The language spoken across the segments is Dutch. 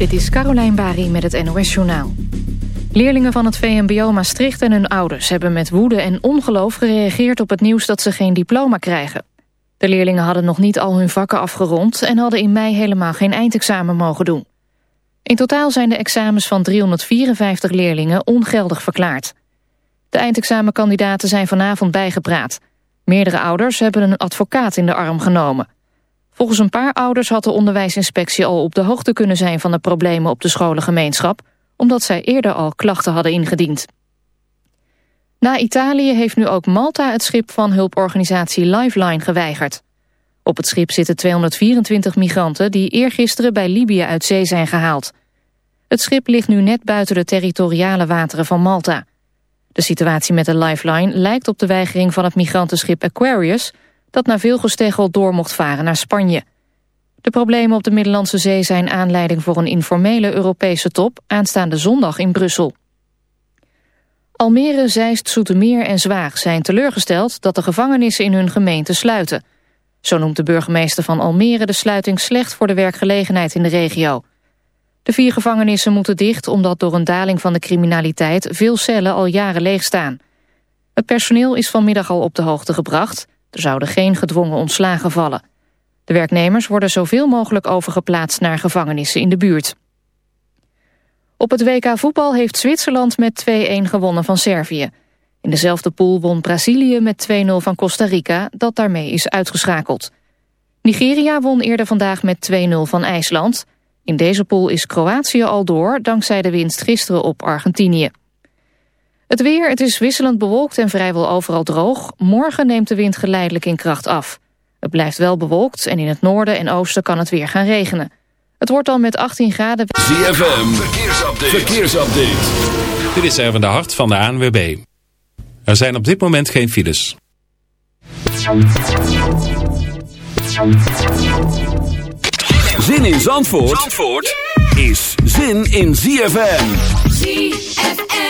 Dit is Carolijn Bari met het NOS Journaal. Leerlingen van het VMBO Maastricht en hun ouders hebben met woede en ongeloof gereageerd op het nieuws dat ze geen diploma krijgen. De leerlingen hadden nog niet al hun vakken afgerond en hadden in mei helemaal geen eindexamen mogen doen. In totaal zijn de examens van 354 leerlingen ongeldig verklaard. De eindexamenkandidaten zijn vanavond bijgepraat. Meerdere ouders hebben een advocaat in de arm genomen. Volgens een paar ouders had de onderwijsinspectie al op de hoogte kunnen zijn van de problemen op de scholengemeenschap, omdat zij eerder al klachten hadden ingediend. Na Italië heeft nu ook Malta het schip van hulporganisatie Lifeline geweigerd. Op het schip zitten 224 migranten die eergisteren bij Libië uit zee zijn gehaald. Het schip ligt nu net buiten de territoriale wateren van Malta. De situatie met de Lifeline lijkt op de weigering van het migrantenschip Aquarius... dat na veel gesteggel door mocht varen naar Spanje. De problemen op de Middellandse Zee zijn aanleiding voor een informele Europese top... aanstaande zondag in Brussel. Almere, Zeist, Zoetermeer en Zwaag zijn teleurgesteld... dat de gevangenissen in hun gemeente sluiten. Zo noemt de burgemeester van Almere de sluiting slecht... voor de werkgelegenheid in de regio. De vier gevangenissen moeten dicht omdat door een daling van de criminaliteit veel cellen al jaren leeg staan. Het personeel is vanmiddag al op de hoogte gebracht. Er zouden geen gedwongen ontslagen vallen. De werknemers worden zoveel mogelijk overgeplaatst naar gevangenissen in de buurt. Op het WK voetbal heeft Zwitserland met 2-1 gewonnen van Servië. In dezelfde pool won Brazilië met 2-0 van Costa Rica, dat daarmee is uitgeschakeld. Nigeria won eerder vandaag met 2-0 van IJsland... In deze pool is Kroatië al door, dankzij de winst gisteren op Argentinië. Het weer, het is wisselend bewolkt en vrijwel overal droog. Morgen neemt de wind geleidelijk in kracht af. Het blijft wel bewolkt en in het noorden en oosten kan het weer gaan regenen. Het wordt al met 18 graden... ZFM, verkeersupdate. verkeersupdate. Dit is even de hart van de ANWB. Er zijn op dit moment geen files. Zin in Zandvoort, Zandvoort is zin in ZFM. ZFM.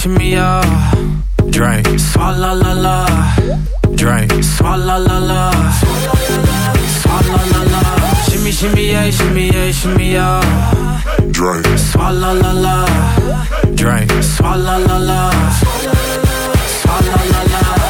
shimmy. Drink, swalla la la. Drink, swalla la la. Swalla la la. Shimmy, shimmy, yeah, shimmy. Drink, swalla la la. Drink, swalla la la. Swalla la la.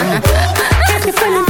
Got me feeling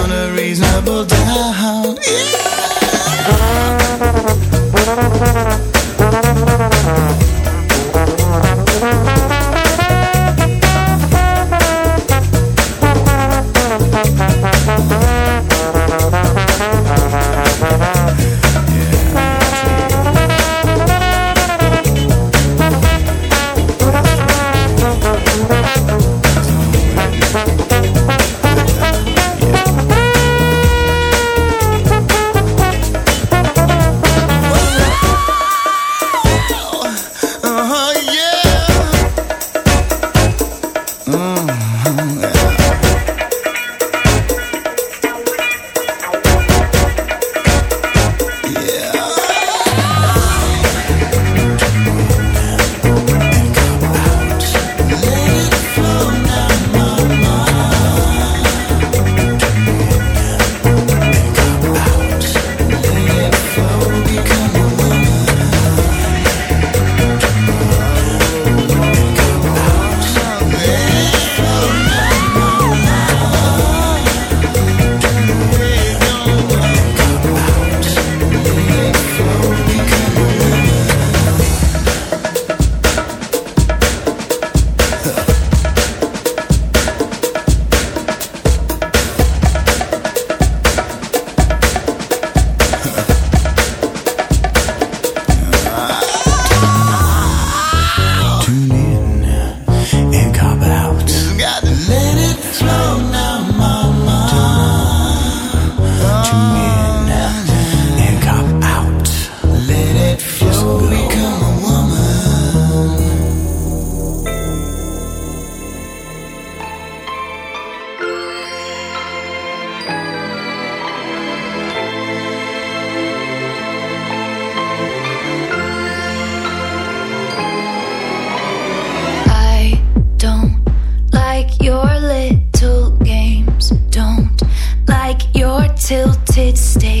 Stay.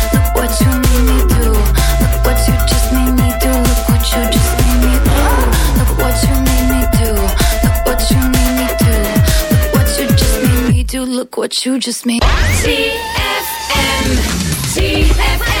Look what you just made. TFM. TFM.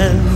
hand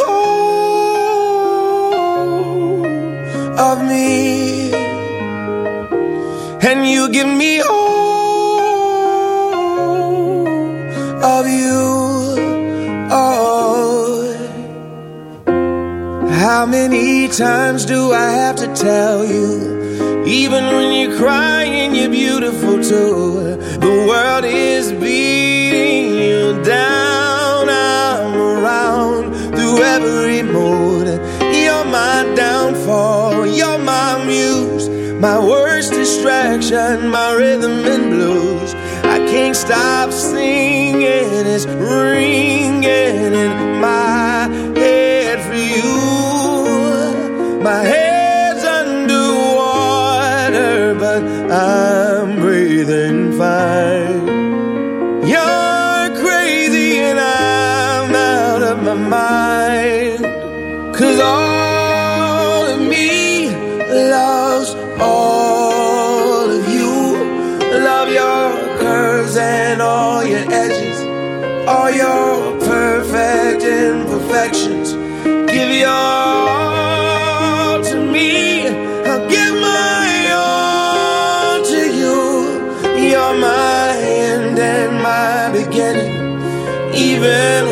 all of me, and you give me all of you. Oh, how many times do I have to tell you? Even when you're crying, you're beautiful too. The world is beating you down every mood. You're my downfall. You're my muse. My worst distraction, my rhythm and blues. I can't stop singing. It's ringing in my head for you. My head's underwater, but I'm pelo